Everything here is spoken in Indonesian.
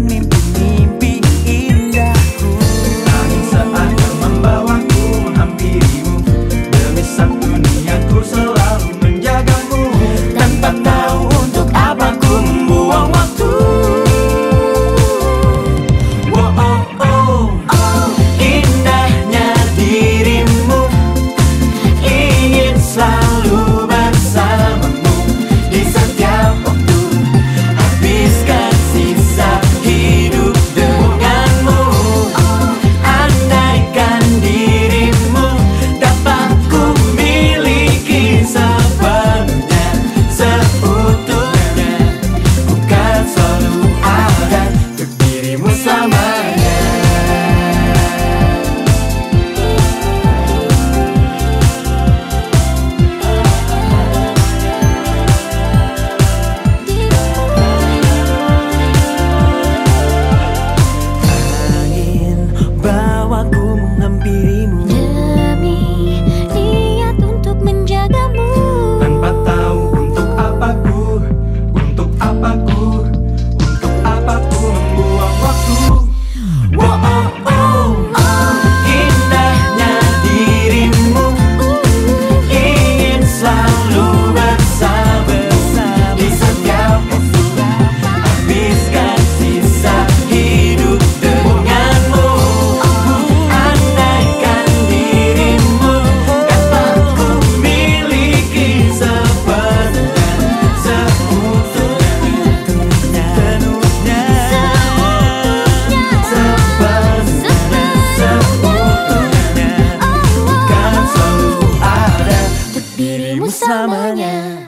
me. Cùng bersamanya